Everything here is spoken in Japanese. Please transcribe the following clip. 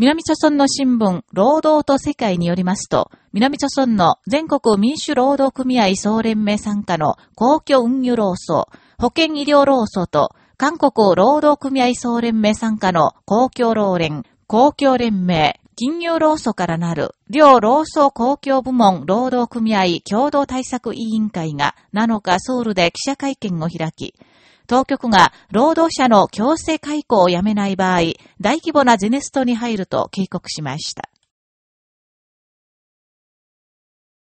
南朝村の新聞、労働と世界によりますと、南朝村の全国民主労働組合総連盟参加の公共運輸労組、保健医療労組と、韓国労働組合総連盟参加の公共労連、公共連盟、金融労組からなる、両労組公共部門労働組合共同対策委員会が7日ソウルで記者会見を開き、当局が労働者の強制解雇をやめない場合、大規模なゼネストに入ると警告しました。